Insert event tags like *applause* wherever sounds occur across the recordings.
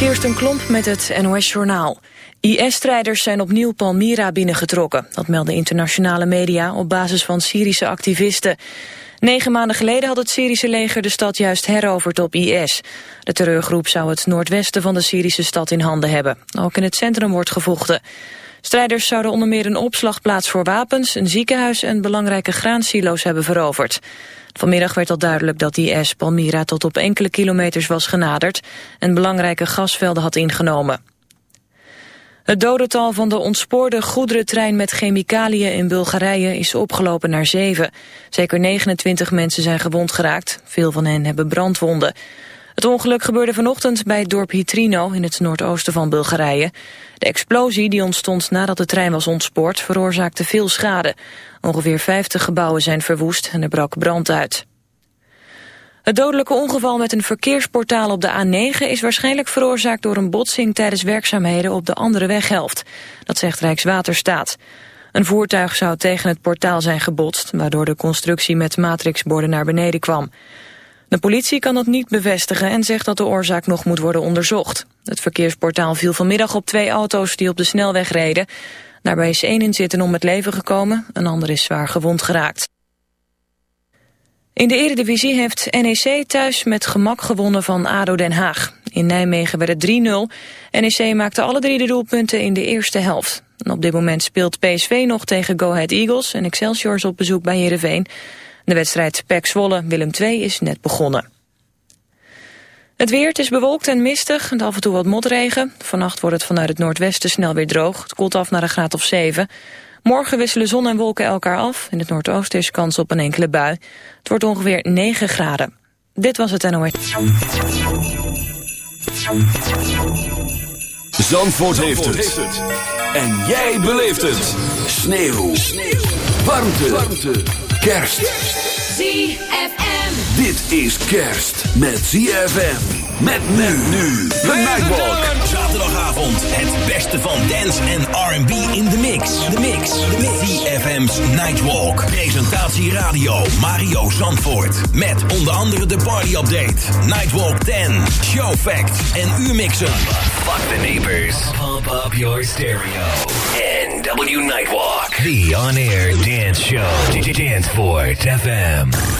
Kirsten Klomp met het NOS-journaal. IS-strijders zijn opnieuw Palmyra binnengetrokken. Dat melden internationale media op basis van Syrische activisten. Negen maanden geleden had het Syrische leger de stad juist heroverd op IS. De terreurgroep zou het noordwesten van de Syrische stad in handen hebben. Ook in het centrum wordt gevochten. Strijders zouden onder meer een opslagplaats voor wapens, een ziekenhuis en belangrijke graansilo's hebben veroverd. Vanmiddag werd al duidelijk dat IS Palmyra tot op enkele kilometers was genaderd en belangrijke gasvelden had ingenomen. Het dodental van de ontspoorde goederentrein met chemicaliën in Bulgarije is opgelopen naar zeven. Zeker 29 mensen zijn gewond geraakt, veel van hen hebben brandwonden. Het ongeluk gebeurde vanochtend bij het dorp Hitrino in het noordoosten van Bulgarije. De explosie die ontstond nadat de trein was ontspoord veroorzaakte veel schade. Ongeveer 50 gebouwen zijn verwoest en er brak brand uit. Het dodelijke ongeval met een verkeersportaal op de A9 is waarschijnlijk veroorzaakt door een botsing tijdens werkzaamheden op de andere weghelft. Dat zegt Rijkswaterstaat. Een voertuig zou tegen het portaal zijn gebotst, waardoor de constructie met matrixborden naar beneden kwam. De politie kan dat niet bevestigen en zegt dat de oorzaak nog moet worden onderzocht. Het verkeersportaal viel vanmiddag op twee auto's die op de snelweg reden. Daarbij is één inzitter om het leven gekomen, een ander is zwaar gewond geraakt. In de eredivisie heeft NEC thuis met gemak gewonnen van ADO Den Haag. In Nijmegen werd het 3-0. NEC maakte alle drie de doelpunten in de eerste helft. op dit moment speelt PSV nog tegen Go Ahead Eagles... en Excelsior op bezoek bij Heerenveen. De wedstrijd PEC Zwolle-Willem II is net begonnen. Het weer, het is bewolkt en mistig en af en toe wat motregen. Vannacht wordt het vanuit het noordwesten snel weer droog. Het koelt af naar een graad of 7. Morgen wisselen zon en wolken elkaar af. In het noordoosten is kans op een enkele bui. Het wordt ongeveer 9 graden. Dit was het NOS. Zandvoort, heeft, het. En jij beleeft het. Sneeuw. Warmte. Kerst. ZFM. Dit is kerst met ZFM. Met men nu. The Nightwalk. Zaterdagavond het beste van dance en R&B in de mix. De mix. The mix. ZFM's Nightwalk. Presentatie radio Mario Zandvoort. Met onder andere de party update. Nightwalk 10. Show facts en uurmixen. Fuck the neighbors. Pump up your stereo. NW Nightwalk. The on-air dance show. Danceport FM.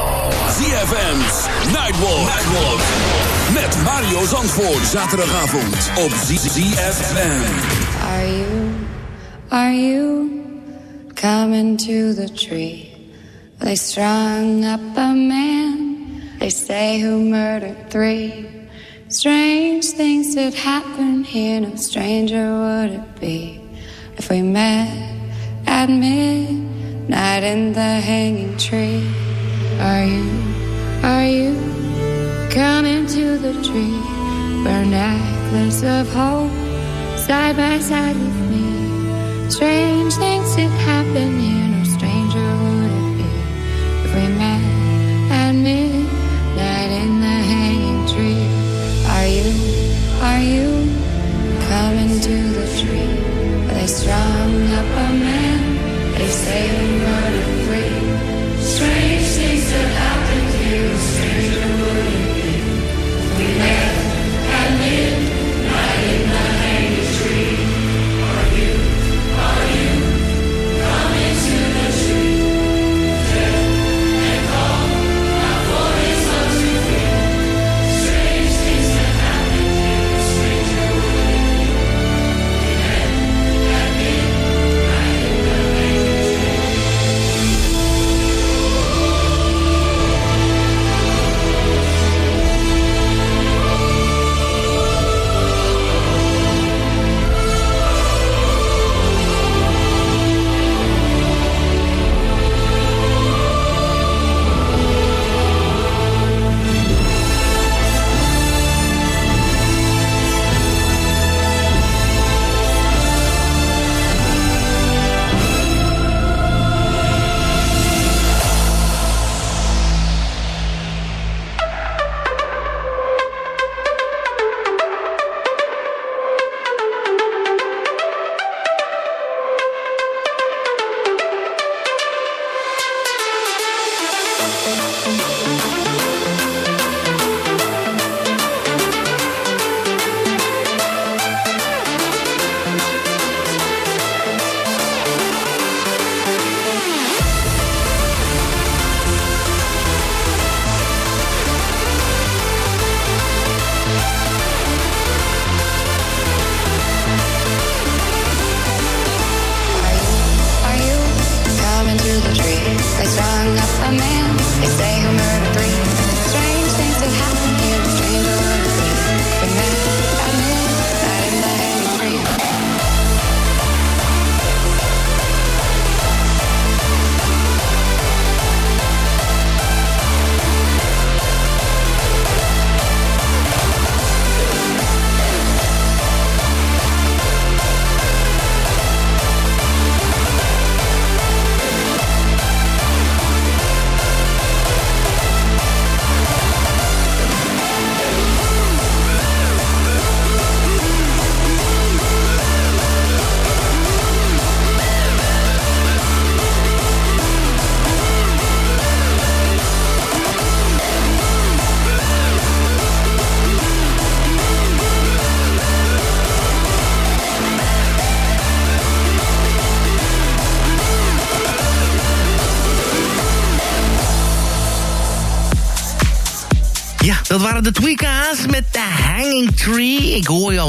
ZFM's Nightwalk. Nightwalk. Met Mario Zandvoort. Zaterdagavond op ZFM. Are you, are you coming to the tree? They strung up a man, they say who murdered three. Strange things that happen here, no stranger would it be if we met at midnight in the hanging tree. Are you, are you coming to the tree? Burn necklace of hope, side by side with me. Strange things that happen here, no stranger would it be if we met at midnight in the hanging tree. Are you, are you coming to the tree? They strung up a man, they say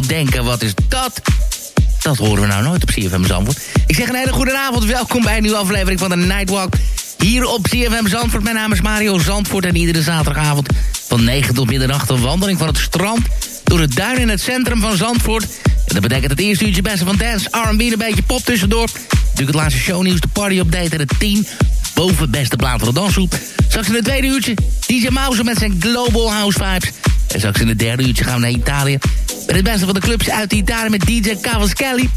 Denken, wat is dat? Dat horen we nou nooit op CFM Zandvoort. Ik zeg een hele goede avond. Welkom bij een nieuwe aflevering van de Nightwalk. Hier op CFM Zandvoort. Mijn naam is Mario Zandvoort. En iedere zaterdagavond van 9 tot middernacht... een wandeling van het strand door het duin in het centrum van Zandvoort. En dat betekent het eerste uurtje beste van dance, R&B... een beetje pop tussendoor. Natuurlijk het laatste shownieuws, de party update en het 10 boven beste plaat van de dansgroep. Straks in het tweede uurtje DJ Mouse met zijn Global House Vibes. En straks in het derde uurtje gaan we naar Italië. Met het beste van de clubs uit Italië met DJ Cavaschelli.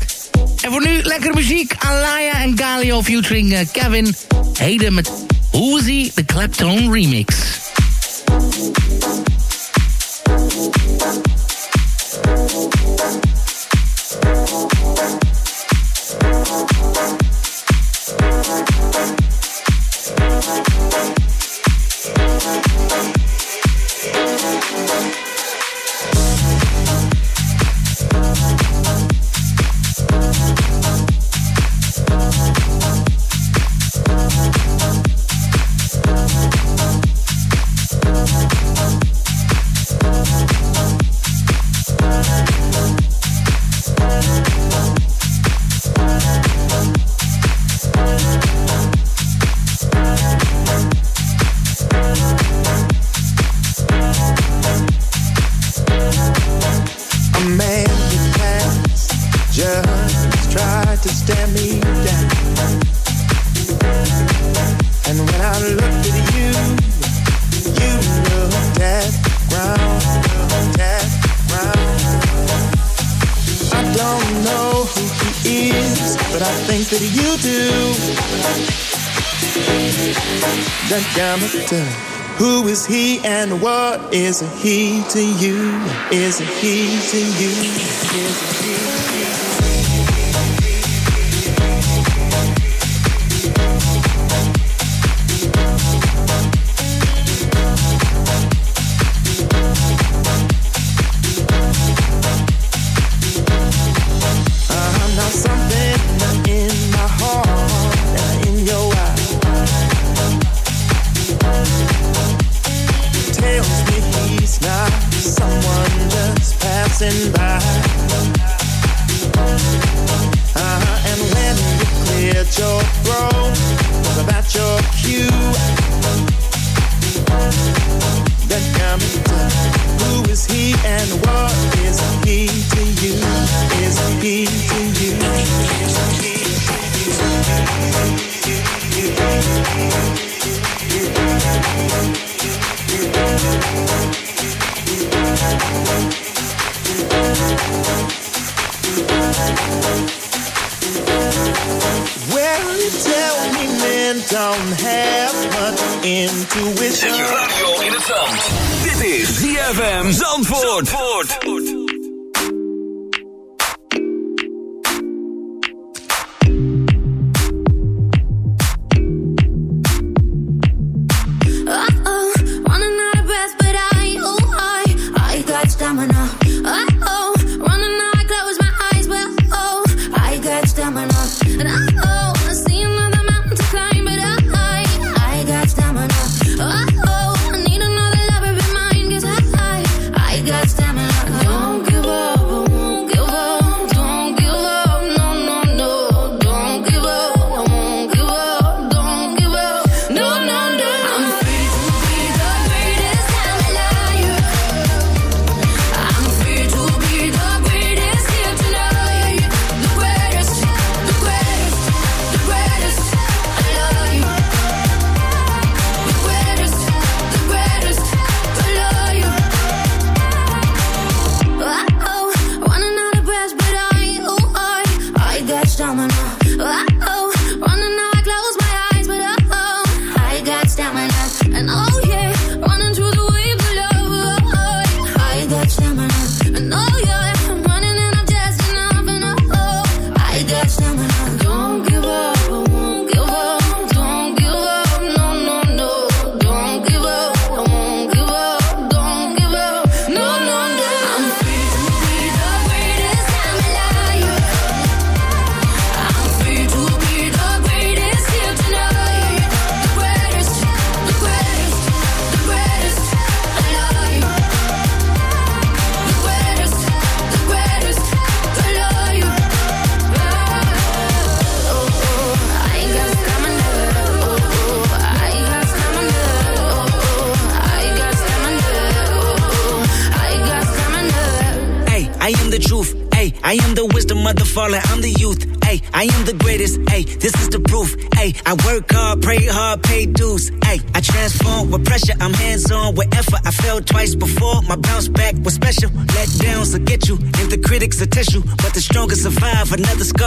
En voor nu lekkere muziek. Alaya en Galio featuring uh, Kevin. Heden met Uzi, de Clapton remix. Is he to you? Is a he to you? Is a he to you?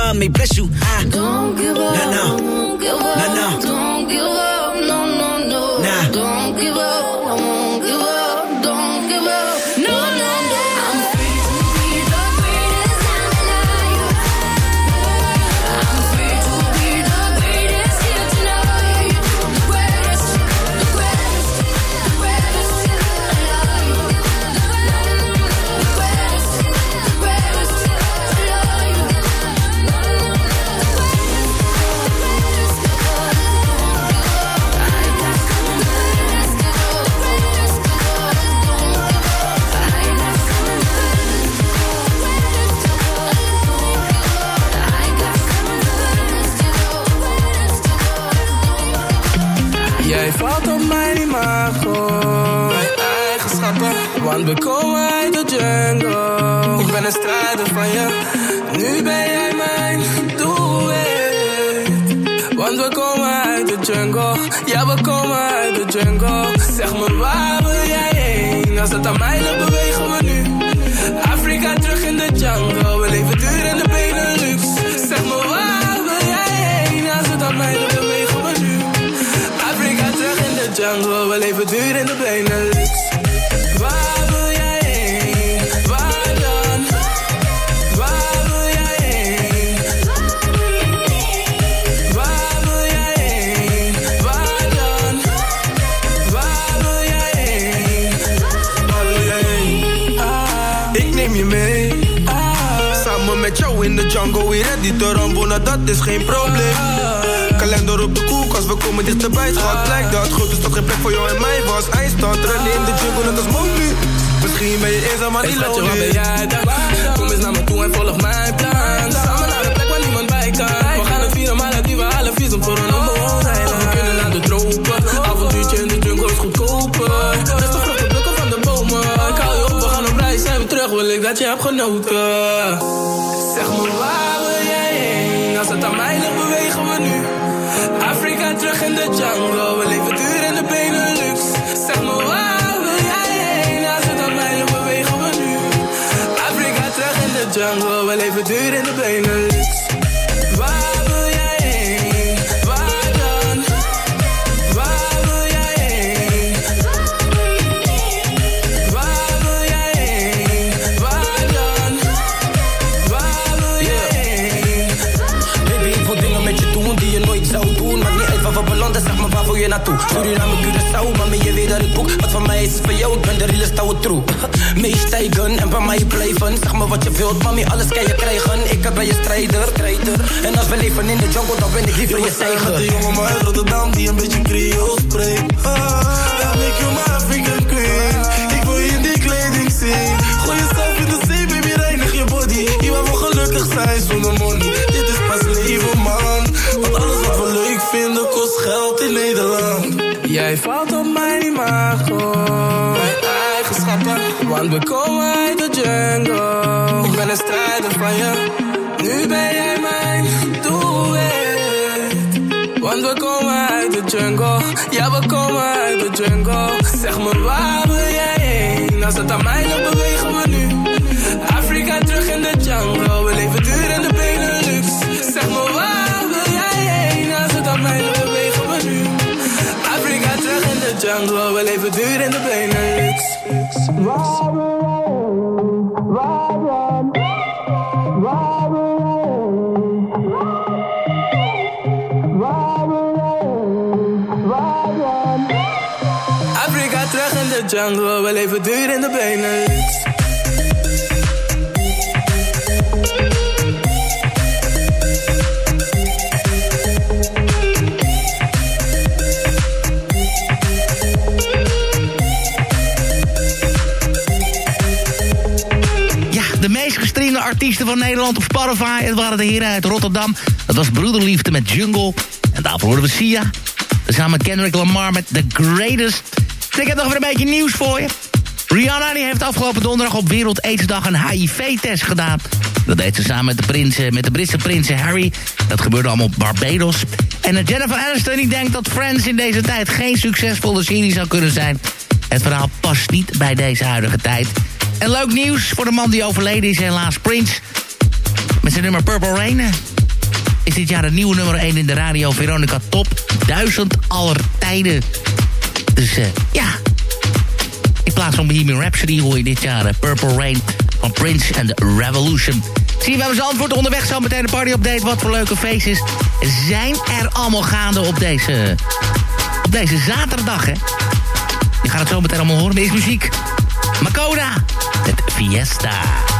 love me, bless you. I dat is geen probleem. Kalender op de koelkast, we komen dichterbij, schat. Blijkt dat goed is toch geen plek voor jou en mij was. Eindstand, rennen in de jungle, net als Mowgli. Misschien ben je eenzaam, maar niet schatje, waar ben lonely. jij dan? Kom eens naar me toe en volg mijn plan. Samen naar de plek waar niemand bij kan. We gaan het vieren, maar het die we halen visum voor een onbewoond We kunnen naar de tropen. Avontuurtje in de jungle is goedkoper. Vrucht de blokken van de bomen. Ik hou je op, we gaan op reis, zijn we terug. Wil ik dat je hebt genoten. Zeg me waar duur in de Benelux. Waar wil jij heen? Waar dan? Waar wil jij heen? Waar wil jij heen? Waar dan? Waar wil jij heen? Baby, ik wil dingen met je doen die je nooit zou doen. Maakt niet uit waar we belanden, zeg maar waar wil je naartoe? Suriname, Curaçao, je ik boek. Wat van mij is, is van jou, ik ben de realest ouwe true. *laughs* Meestijgen en bij mij blijven. Zeg me wat je wilt, mami, alles kan je krijgen. Ik ben je strijder, strijder. En als we leven in de jungle, dan ben ik liever je Met zeiger. die jongen maar uit Rotterdam die een beetje Creool spreekt. Ah, ja, make you my African queen. Ik wil je in die kleding zien. Gooi jezelf in de zee, baby, reinig je body. Je wil gelukkig zijn zonder money. Dit is pas leven, man. Want alles wat we leuk vinden kost geld in Nederland. Jij valt imago, mijn eigenschappen. Want we komen uit de jungle. Ik ben een strijder van je, nu ben jij mijn doelwit. Want we komen uit de jungle, ja we komen uit de jungle. Zeg me waar wil jij heen? Als het aan mij ligt, bewegen we nu. Afrika terug in de jungle, jungle, we leven duur in de Benelux. Afrika terug in de jungle, we leven duur in de Benelux. Artiesten van Nederland op Spotify. Het waren de heren uit Rotterdam. Dat was Broederliefde met Jungle. En daarvoor hoorden we Sia. Samen Kendrick Lamar met The Greatest. Ik heb nog weer een beetje nieuws voor je. Rihanna die heeft afgelopen donderdag op Wereld Aidsdag een HIV-test gedaan. Dat deed ze samen met de, prins, met de Britse prins Harry. Dat gebeurde allemaal op Barbados. En Jennifer Aniston die denkt dat Friends in deze tijd geen succesvolle serie zou kunnen zijn. Het verhaal past niet bij deze huidige tijd. En leuk nieuws voor de man die overleden is, helaas Prince. Met zijn nummer Purple Rain is dit jaar het nieuwe nummer 1 in de radio Veronica Top 1000 aller tijden. Dus uh, ja, in plaats van Bohemian Rhapsody hoor je dit jaar uh, Purple Rain van Prince and the Revolution. Zie je bij mijn antwoord onderweg zo meteen de party update. Wat voor leuke feestjes zijn er allemaal gaande op deze, op deze zaterdag, hè? Je gaat het zo meteen allemaal horen. Deze muziek. Makoda, Fiesta.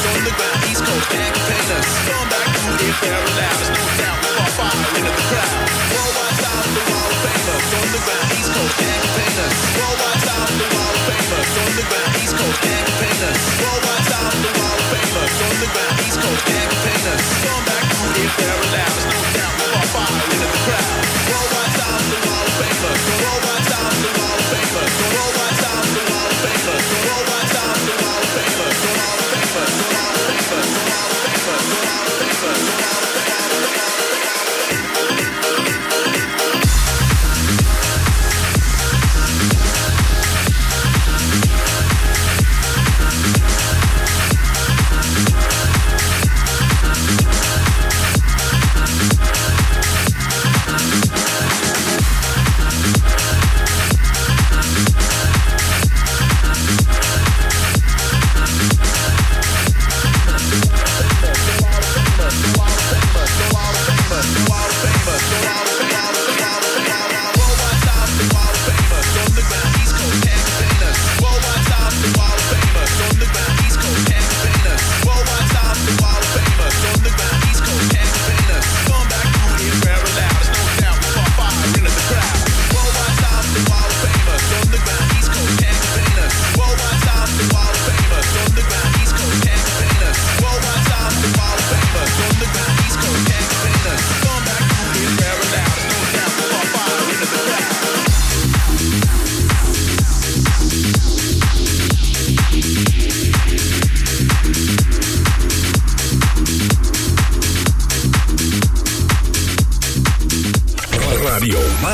from the ground, East Coast, back, pay us. Going back, paralyzed.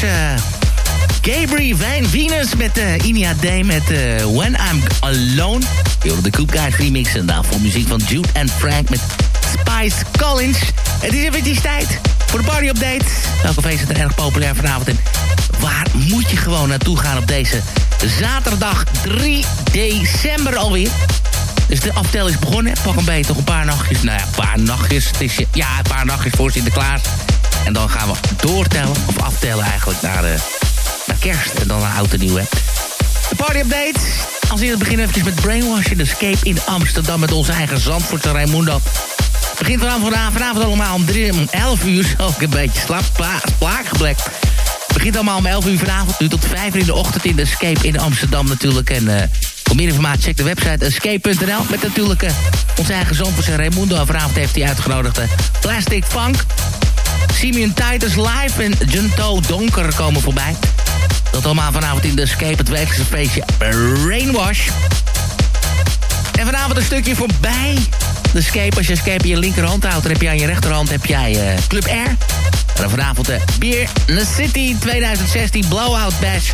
Was Van Venus met uh, Inia Day met uh, When I'm Alone. Je de Coop Guys remix en daarvoor muziek van Jude en Frank met Spice Collins. Het is eventjes tijd voor de party update. Welke feesten er erg populair vanavond en waar moet je gewoon naartoe gaan op deze zaterdag 3 december alweer? Dus de aftel is begonnen. Pak een beetje toch een paar nachtjes. Nou ja, een paar nachtjes. Het ja, een paar nachtjes voor Sinterklaas. En dan gaan we doortellen, of aftellen eigenlijk, naar, uh, naar kerst. En dan naar oud en nieuw. De party update. Als eerst beginnen even met Brainwash in Escape in Amsterdam... met onze eigen Zandvoortse Raimundo. Begint vanavond, vanavond allemaal om, 3, om 11 uur. Ook een beetje slap, plaaggeblek. Begint allemaal om 11 uur vanavond. Nu tot 5 uur in de ochtend in de Escape in Amsterdam natuurlijk. En... Uh, voor meer informatie check de website escape.nl. Met natuurlijk uh, onze eigen Zandvoortse Raimundo. Vanavond heeft hij uitgenodigd Plastic Funk. Simeon Titus live en Junto Donker komen voorbij. Dat allemaal vanavond in de Escape, het wekelijkse feestje Rainwash. En vanavond een stukje voorbij. De Escape, als je Escape in je linkerhand houdt... dan heb je aan je rechterhand heb jij uh, Club R. En vanavond de Beer the City 2016 Blowout Bash.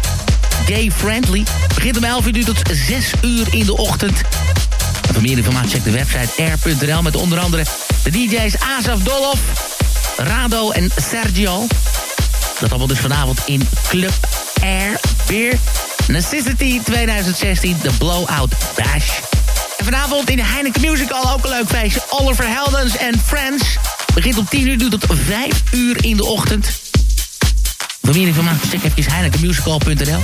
Gay Friendly. Begint om 11 uur tot 6 uur in de ochtend. En voor meer informatie check de website r.nl... met onder andere de DJ's Asaf Dolof... Rado en Sergio. Dat allemaal dus vanavond in Club Air Beer Necessity 2016, de Blowout Bash. En vanavond in Heineken Musical ook een leuk feestje. Oliver Heldens en Friends. Begint om 10 uur, doet tot 5 uur in de ochtend. Voor meer informatie check even heinekenmusical.nl.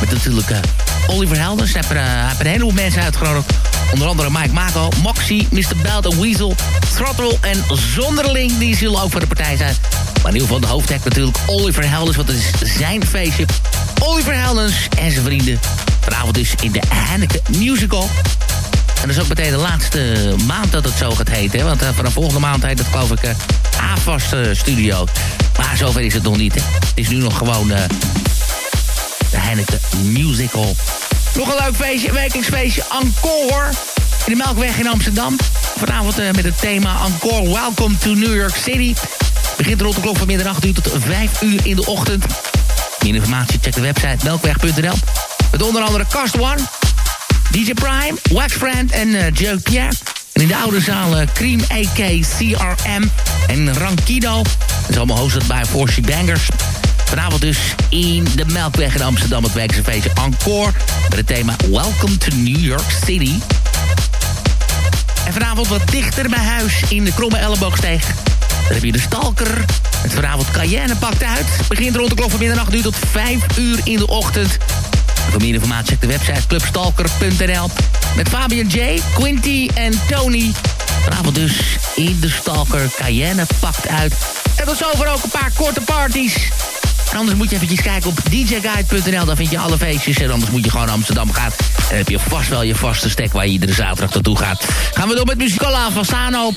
Met natuurlijk uh, Oliver Heldens. Hij er, uh, heeft een heleboel mensen uitgenodigd. Onder andere Mike Mako, Moxie, Mr. Belt Weasel, Throttle en Zonderling. Die zullen ook voor de partij zijn. Maar in ieder geval de hoofdtek natuurlijk Oliver Heldens. Want het is zijn feestje. Oliver Heldens en zijn vrienden. Vanavond dus in de Heineken Musical. En dat is ook meteen de laatste maand dat het zo gaat heten. Hè? Want uh, vanaf volgende maand heet het geloof ik uh, AFAS uh, Studio. Maar zover is het nog niet. Hè? Het is nu nog gewoon de Heineken Musical. Nog een leuk feestje, een wekelijksfeestje Encore. In de Melkweg in Amsterdam. Vanavond met het thema Encore Welcome to New York City. Begint rond de klok van middernacht uur tot 5 uur in de ochtend. Meer informatie check de website melkweg.nl. Met onder andere Cast One, DJ Prime, Wax Friend en uh, Joe Pierre. En in de oude zaal uh, Cream AK, CRM en Rankido. Dat is allemaal hosted bij Forcy Bangers. Vanavond dus in de Melkweg in Amsterdam het werkse Encore. Met het thema Welcome to New York City. En vanavond wat dichter bij huis in de Kromme Elleboogsteeg. Dan heb je de Stalker. Het vanavond Cayenne pakt uit. Begint rond de klok van middernacht, nu tot 5 uur in de ochtend. Voor meer informatie check de website clubstalker.nl. Met Fabian J, Quinty en Tony. Vanavond dus in de Stalker. Cayenne pakt uit. En tot zover ook een paar korte parties. En anders moet je eventjes kijken op djguide.nl. Daar vind je alle feestjes. En anders moet je gewoon naar Amsterdam gaan. Dan heb je vast wel je vaste stek waar je iedere zaterdag naartoe gaat. Gaan we door met Musicola van Sano.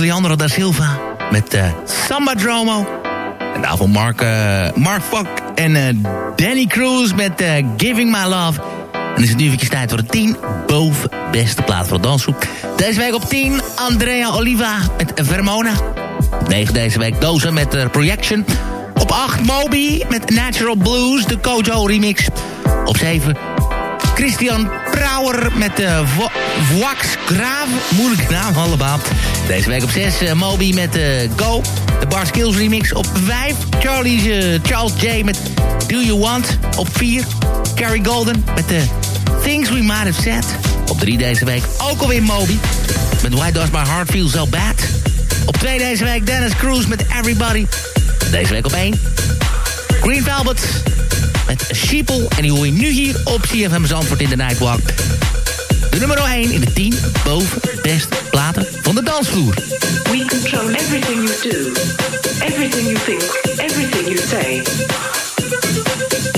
Leandro da Silva met uh, Samba Dromo. En daarvoor Mark, uh, Mark Fock en uh, Danny Cruz met Giving My Love. En is het nu eventjes tijd voor de 10 boven beste plaat voor de. Deze week op 10 Andrea Oliva met Vermona. Op 9 deze week Dozen met Projection. Op 8 Moby met Natural Blues, de Kojo remix. Op 7 Christian Brouwer met de Wax Graaf. Moeilijke naam allemaal. Deze week op 6 uh, Moby met uh, Go. De Bar Skills remix. Op 5 Charlie's, uh, Charles J met Do You Want. Op 4 Carrie Golden met de Things We Might Have Said. Op 3 deze week ook alweer Moby. Met Why Does My Heart Feel So Bad. Op 2 deze week Dennis Cruz met Everybody. Deze week op 1 Green Velvet met Sheeple. En die hoor je nu hier op CFM Zandvoort in de Nightwalk. De nummer 1 in de 10 boven beste platen van de dansvloer. We control everything you do, everything you think, everything you say.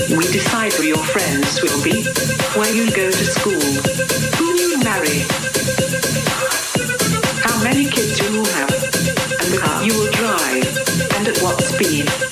We decide who your friends will be, where you go to school, who you marry, how many kids you will have, and the car you will drive, and at what speed.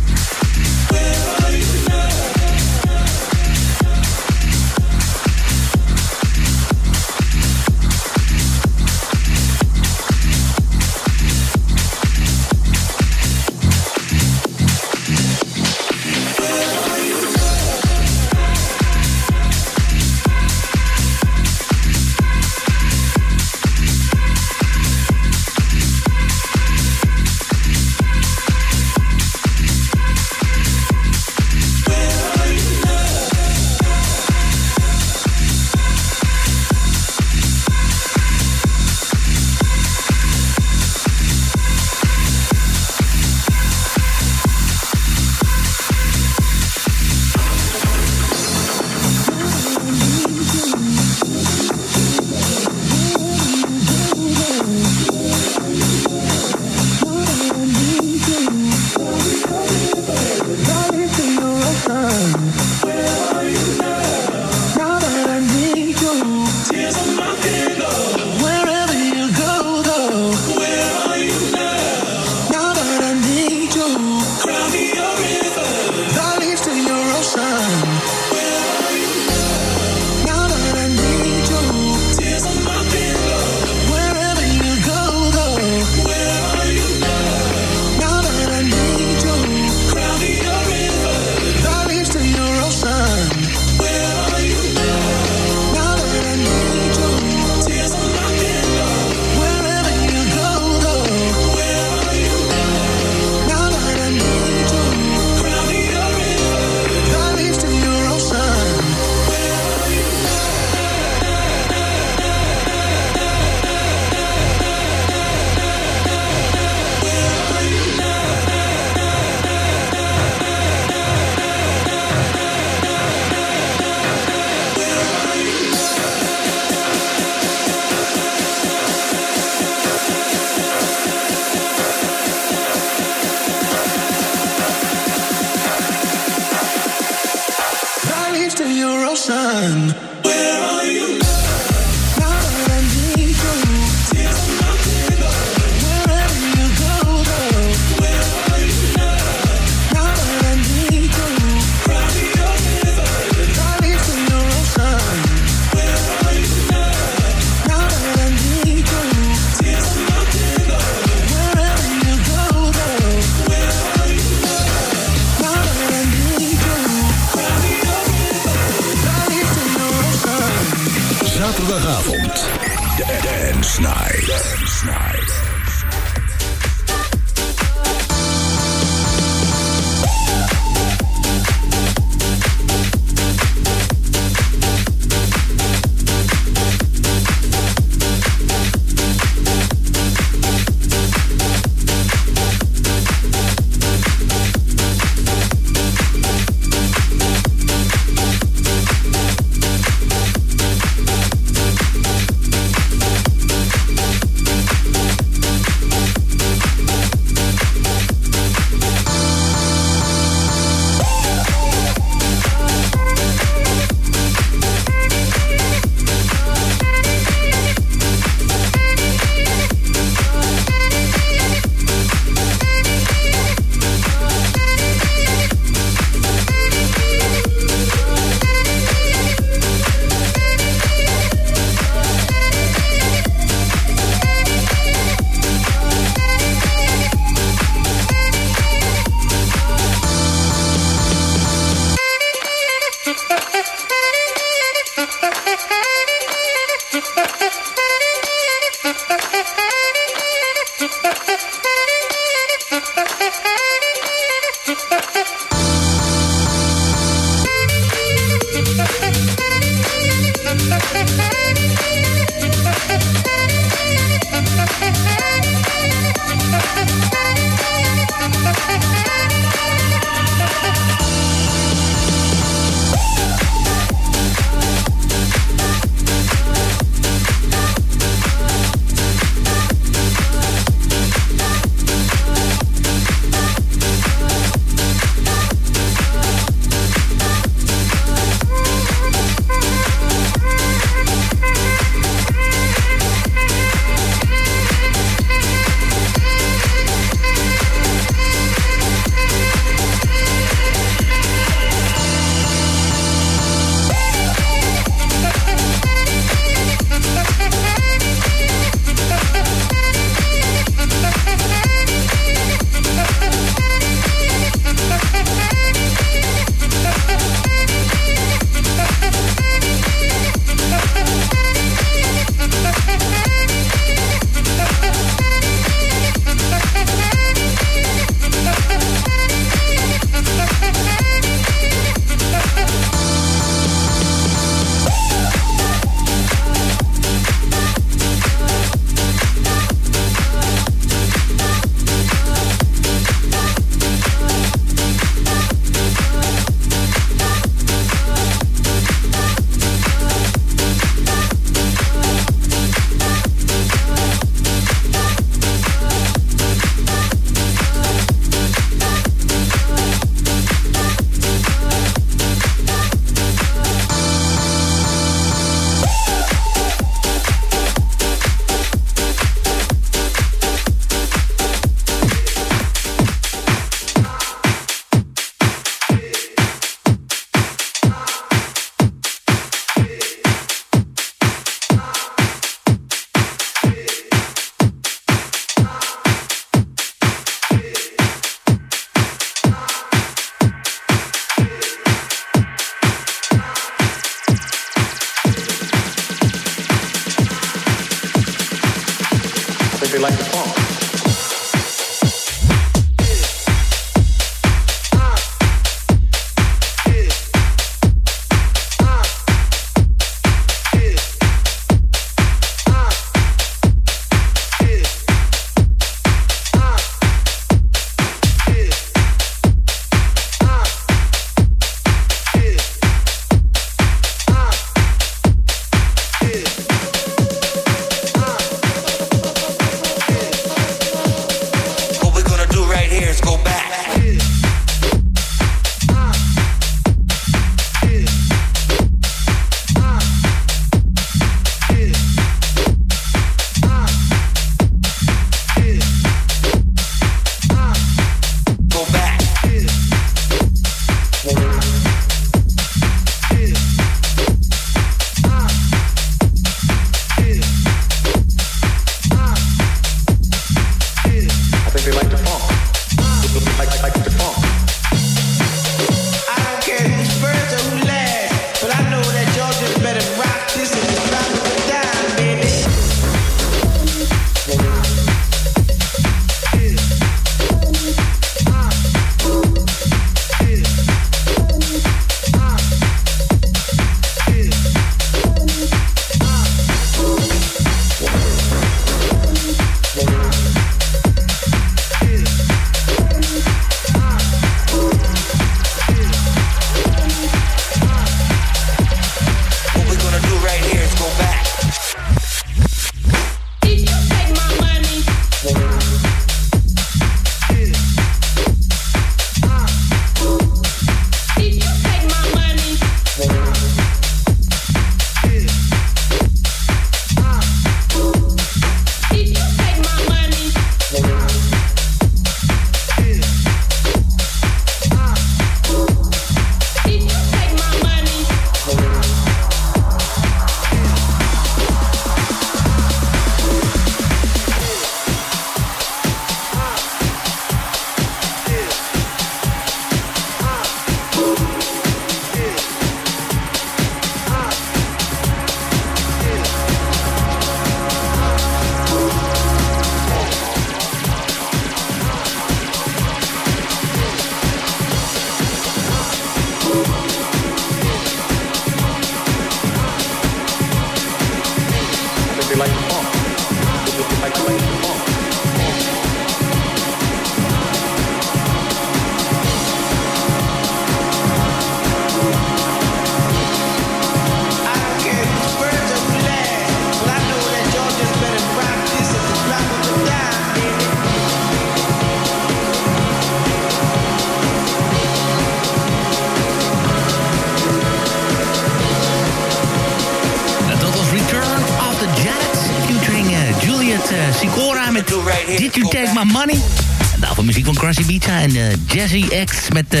En eh, Jazzy X met uh,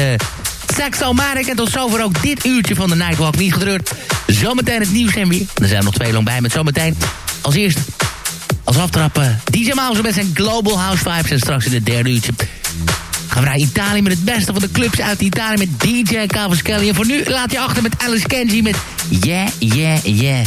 Saxomatic. En tot zover ook dit uurtje van de Nightwalk. Niet gedreurd. Zometeen het nieuws en weer. Er zijn nog twee lang bij met zometeen als eerste. Als aftrap eh, DJ Mouse met zijn Global House Vibes. En straks in het derde uurtje gaan we naar Italië met het beste van de clubs uit Italië met DJ Cavaschelli. En voor nu laat je achter met Alice Kenji met Yeah, Yeah, Yeah.